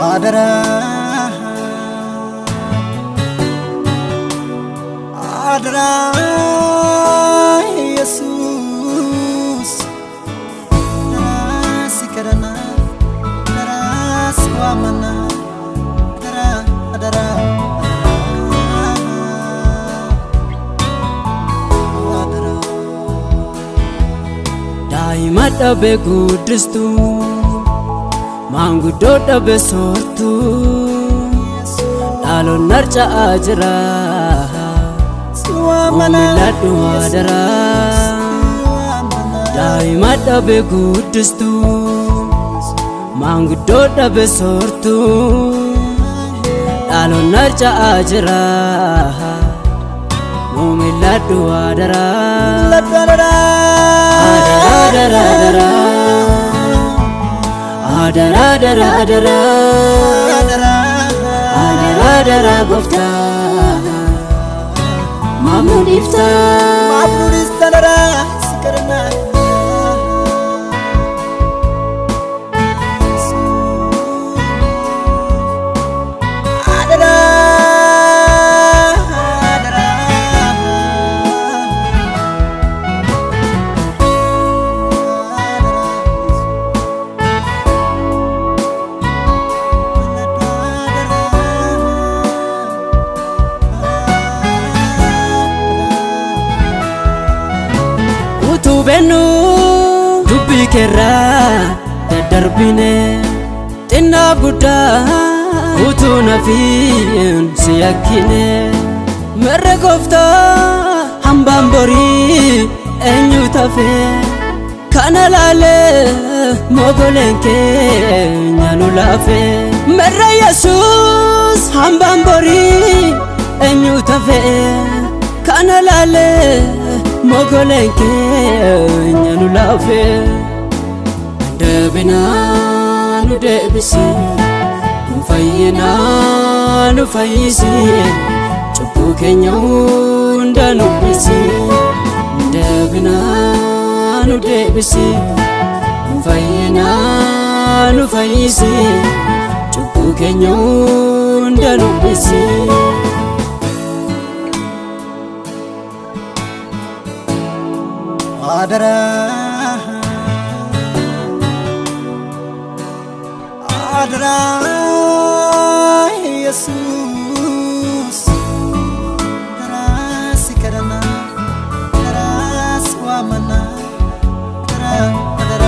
Adra Adra Jesus Adra Sikarana Adra Swamana Adra Adra Adra Daima dabe gudistu maanguddoo dhabe soortu dhaaloon narca'aa jira uumiladhu waadara daa'ima dhabe guddistu maanguddoo dhabe soortu dhaaloon narca'aa jira uumiladhu waadara. Adara adara adara adara adara gofta Mamnun ifta Mamnun ifta adara keerraa daddarbine xinnaaf guddaa utuu nafiin si yakkine mirra gooftaa hambaan borii eenyu tafe kana laale mogoleen keenya nu laafe mirra yesuus hambaan borii eenyu tafe kana laale mogoleen keenya nu laafe. deebinaa nu deebisi nu fayyinaa nu fayyisi cubbuu keenya hunda nu bisi deebinaa nu deebisi nu fayyinaa nu fayyisi cubbuu keenya hunda nu bisi አደራ አደራ ኢየሱስ ከራስ ከደና ከራስ ዋመና ከራ አደራ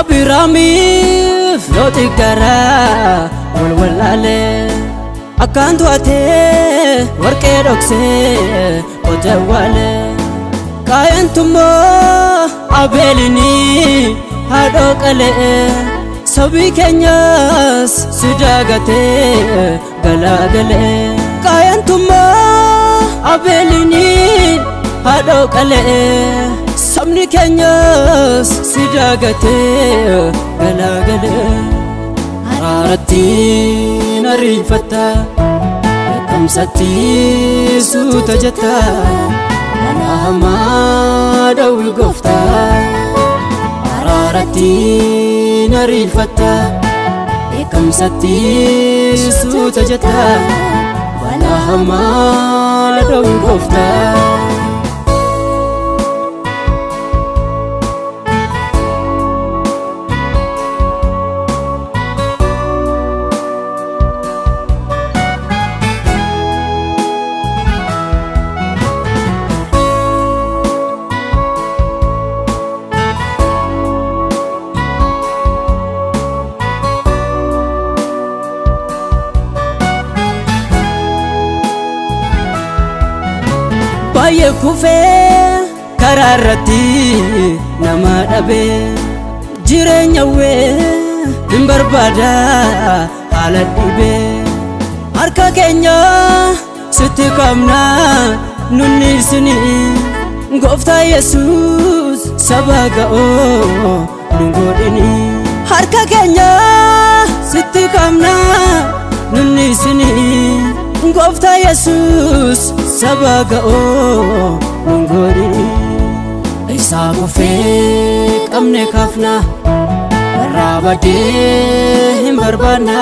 አቢራሚፍ ሎጢ ገራ ወልወላለ አካንቱ አቴ ወርቄ ዶክሴ ወጀዋለ qaa'eentummaa haa haadhoo qalee sabii keenyas si daagatee galaagalee qaa'eentummaa haa haadhoo qalee sabni keenyas si daagatee galaagalee araarattiin ariifatta lakkamsatti suuta jetta Rahmaa daawwii gooftaa Araaratti na riilfatta Beekamsatti suuta jetta Balaa hamaa daawwii gooftaa. baay'ee kufee karaa irratti nama dhabee jireenya in hin barbaada haala dhibee harka keenya sitti qabna nunni isinii gooftaa yesus sabaa ga'oo nu godhini harka keenya sitti qabna nunni isinii Gooftaa yesus saba ga'oo mongoori isaa kufee qabnee kaafna warraa badee hin barbaanna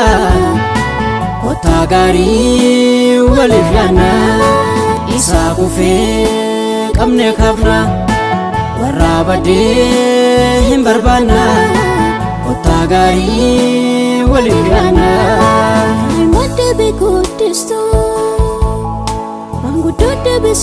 kottaa gaarii waliif yaanna isaa kufee qabne kaafna warraa badee hin barbaanna kottaa gaarii waliif yaanna. deebii guddistuu maanguddoo deebii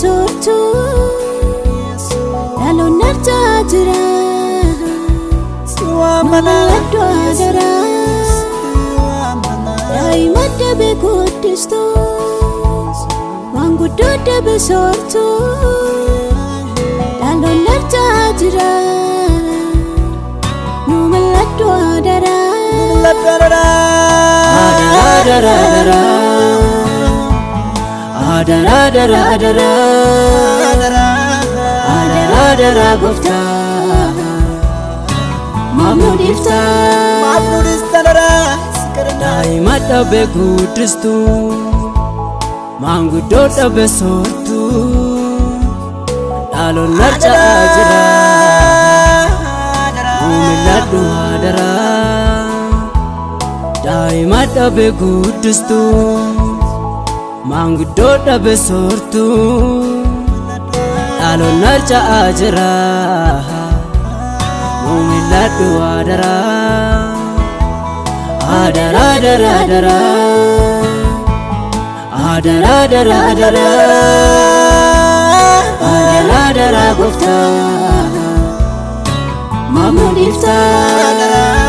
adara adara adara adara adara adara adara gofta mamnu difta mamnu difta dara daa'ima dhabe guddistu maanguddoo dhabe soortu dhaalon lachaa jira daa'ima dhabe guddistuu maanguddoo dhabe soortuu dhaloon harca'aa jira muumiladhu waadara adara adara adara adara adara adara adara adara gooftaa maamuu